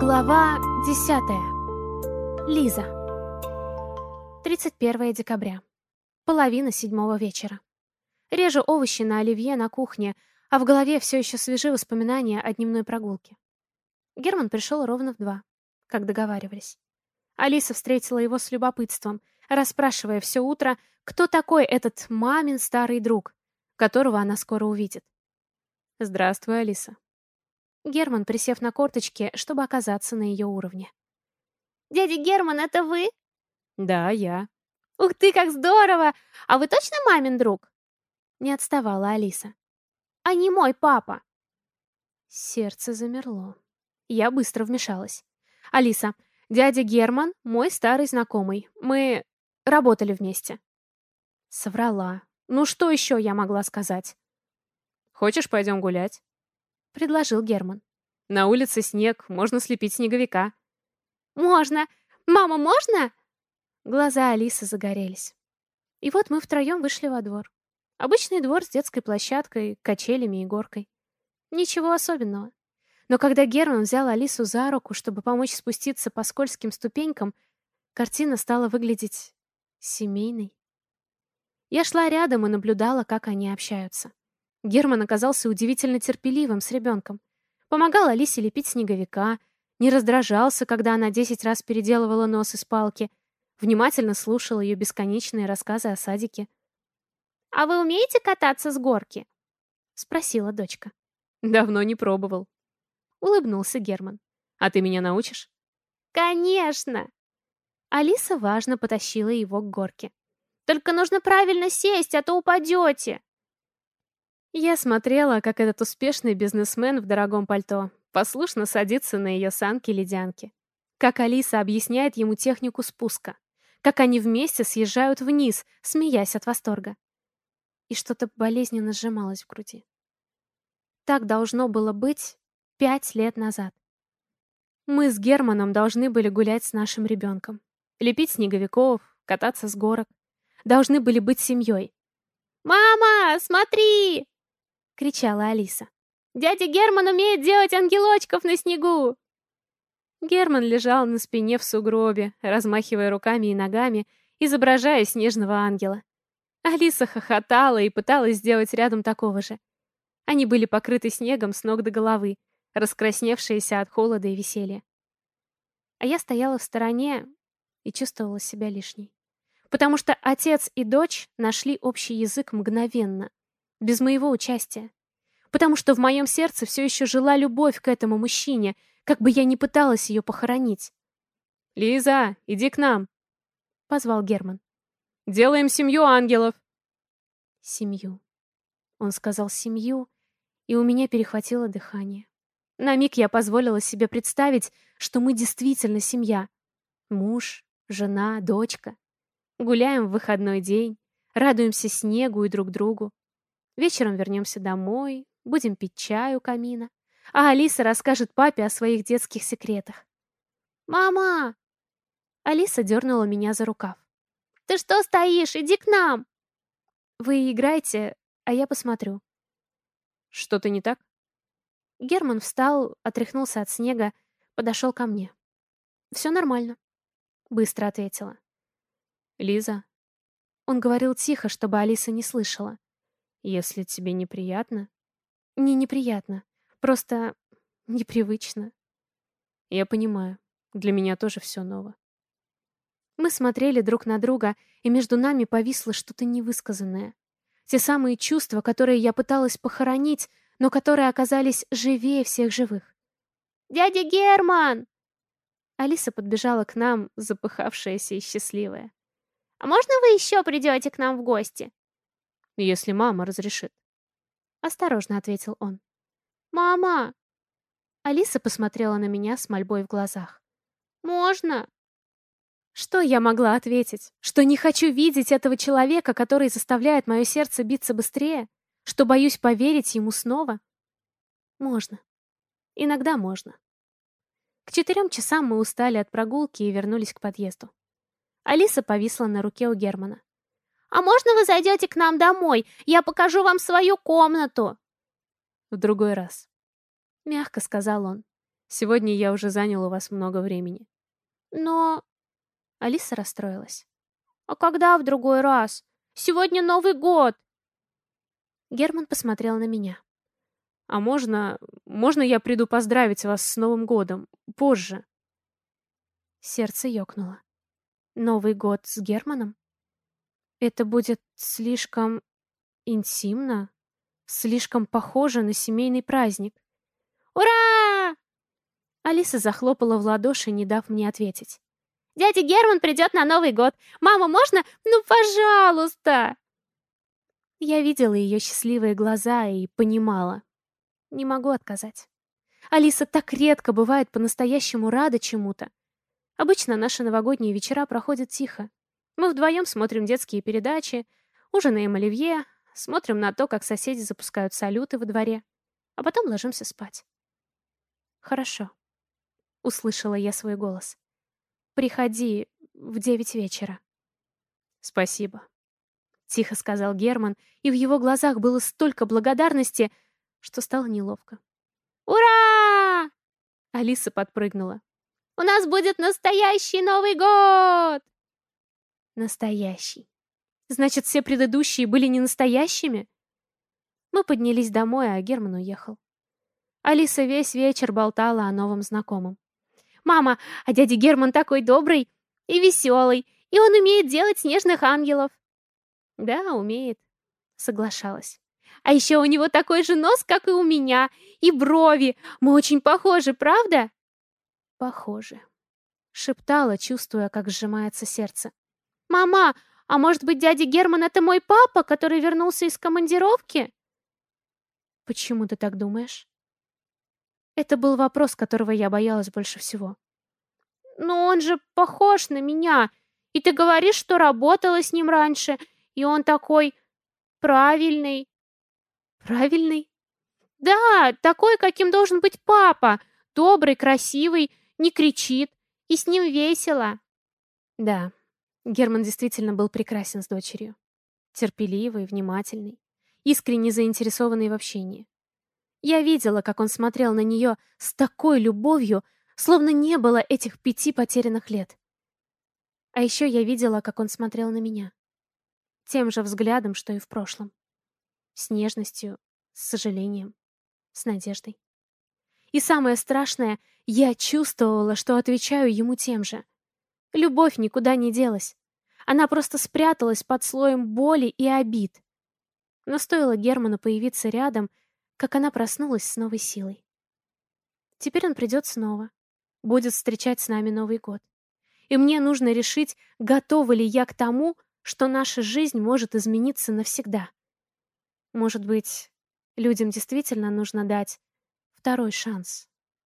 Глава 10. Лиза. 31 декабря. Половина седьмого вечера. Режу овощи на оливье на кухне, а в голове все еще свежи воспоминания о дневной прогулке. Герман пришел ровно в два, как договаривались. Алиса встретила его с любопытством, расспрашивая все утро, кто такой этот мамин старый друг, которого она скоро увидит. «Здравствуй, Алиса», Герман, присев на корточки, чтобы оказаться на ее уровне. «Дядя Герман, это вы?» «Да, я». «Ух ты, как здорово! А вы точно мамин друг?» Не отставала Алиса. «А не мой папа?» Сердце замерло. Я быстро вмешалась. «Алиса, дядя Герман — мой старый знакомый. Мы работали вместе». Соврала. Ну что еще я могла сказать? «Хочешь, пойдем гулять?» — предложил Герман. «На улице снег, можно слепить снеговика». «Можно! Мама, можно?» Глаза Алисы загорелись. И вот мы втроем вышли во двор. Обычный двор с детской площадкой, качелями и горкой. Ничего особенного. Но когда Герман взял Алису за руку, чтобы помочь спуститься по скользким ступенькам, картина стала выглядеть семейной. Я шла рядом и наблюдала, как они общаются. Герман оказался удивительно терпеливым с ребенком. Помогал Алисе лепить снеговика, не раздражался, когда она десять раз переделывала нос из палки, внимательно слушал ее бесконечные рассказы о садике. «А вы умеете кататься с горки?» — спросила дочка. «Давно не пробовал», — улыбнулся Герман. «А ты меня научишь?» «Конечно!» Алиса важно потащила его к горке. «Только нужно правильно сесть, а то упадете!» Я смотрела, как этот успешный бизнесмен в дорогом пальто послушно садится на ее санки-ледянки. Как Алиса объясняет ему технику спуска. Как они вместе съезжают вниз, смеясь от восторга. И что-то болезненно сжималось в груди. Так должно было быть пять лет назад. Мы с Германом должны были гулять с нашим ребенком. Лепить снеговиков, кататься с горок. Должны были быть семьей. «Мама, смотри!» Кричала Алиса. «Дядя Герман умеет делать ангелочков на снегу!» Герман лежал на спине в сугробе, размахивая руками и ногами, изображая снежного ангела. Алиса хохотала и пыталась сделать рядом такого же. Они были покрыты снегом с ног до головы, раскрасневшиеся от холода и веселья. А я стояла в стороне и чувствовала себя лишней. Потому что отец и дочь нашли общий язык мгновенно, без моего участия. Потому что в моем сердце все еще жила любовь к этому мужчине, как бы я ни пыталась ее похоронить. «Лиза, иди к нам!» — позвал Герман. «Делаем семью ангелов!» «Семью». Он сказал «семью», и у меня перехватило дыхание. На миг я позволила себе представить, что мы действительно семья. Муж, жена, дочка. Гуляем в выходной день, радуемся снегу и друг другу. Вечером вернемся домой, будем пить чай у камина, а Алиса расскажет папе о своих детских секретах. «Мама!» Алиса дернула меня за рукав. «Ты что стоишь? Иди к нам!» «Вы играйте, а я посмотрю». «Что-то не так?» Герман встал, отряхнулся от снега, подошел ко мне. «Все нормально», — быстро ответила. «Лиза?» Он говорил тихо, чтобы Алиса не слышала. Если тебе неприятно... Не неприятно. Просто непривычно. Я понимаю. Для меня тоже все ново. Мы смотрели друг на друга, и между нами повисло что-то невысказанное. Те самые чувства, которые я пыталась похоронить, но которые оказались живее всех живых. «Дядя Герман!» Алиса подбежала к нам, запыхавшаяся и счастливая. «А можно вы еще придете к нам в гости?» Если мама разрешит. Осторожно ответил он. «Мама!» Алиса посмотрела на меня с мольбой в глазах. «Можно?» Что я могла ответить? Что не хочу видеть этого человека, который заставляет мое сердце биться быстрее? Что боюсь поверить ему снова? Можно. Иногда можно. К четырем часам мы устали от прогулки и вернулись к подъезду. Алиса повисла на руке у Германа. «А можно вы зайдете к нам домой? Я покажу вам свою комнату!» «В другой раз», — мягко сказал он. Сегодня я уже занял у вас много времени. Но... Алиса расстроилась. А когда в другой раз? Сегодня Новый год. Герман посмотрел на меня. А можно... можно я приду поздравить вас с Новым годом? Позже. Сердце ёкнуло. Новый год с Германом? Это будет слишком интимно, слишком похоже на семейный праздник. «Ура!» Алиса захлопала в ладоши, не дав мне ответить. «Дядя Герман придет на Новый год. Мама, можно? Ну, пожалуйста!» Я видела ее счастливые глаза и понимала. Не могу отказать. Алиса так редко бывает по-настоящему рада чему-то. Обычно наши новогодние вечера проходят тихо. Мы вдвоем смотрим детские передачи, ужинаем оливье, смотрим на то, как соседи запускают салюты во дворе, а потом ложимся спать. «Хорошо», — услышала я свой голос. «Приходи в девять вечера». «Спасибо», — тихо сказал Герман, и в его глазах было столько благодарности, что стало неловко. «Ура!» Алиса подпрыгнула. У нас будет настоящий Новый год!» Настоящий. Значит, все предыдущие были не настоящими? Мы поднялись домой, а Герман уехал. Алиса весь вечер болтала о новом знакомом. «Мама, а дядя Герман такой добрый и веселый, и он умеет делать снежных ангелов». «Да, умеет», — соглашалась. «А еще у него такой же нос, как и у меня, и брови. Мы очень похожи, правда?» Похоже. Шептала, чувствуя, как сжимается сердце. «Мама, а может быть, дядя Герман — это мой папа, который вернулся из командировки?» «Почему ты так думаешь?» Это был вопрос, которого я боялась больше всего. «Но он же похож на меня, и ты говоришь, что работала с ним раньше, и он такой правильный». «Правильный?» «Да, такой, каким должен быть папа, добрый, красивый, не кричит, и с ним весело. Да, Герман действительно был прекрасен с дочерью. Терпеливый, внимательный, искренне заинтересованный в общении. Я видела, как он смотрел на нее с такой любовью, словно не было этих пяти потерянных лет. А еще я видела, как он смотрел на меня. Тем же взглядом, что и в прошлом. С нежностью, с сожалением, с надеждой. И самое страшное, я чувствовала, что отвечаю ему тем же. Любовь никуда не делась. Она просто спряталась под слоем боли и обид. Но стоило Герману появиться рядом, как она проснулась с новой силой. Теперь он придет снова, будет встречать с нами Новый год. И мне нужно решить, готова ли я к тому, что наша жизнь может измениться навсегда. Может быть, людям действительно нужно дать второй шанс.